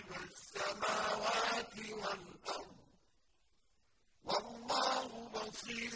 غَيْبَ السَّمَاوَاتِ وَالْأَرْضِ ۚ. وَاللَّهُ بَصِيرٌ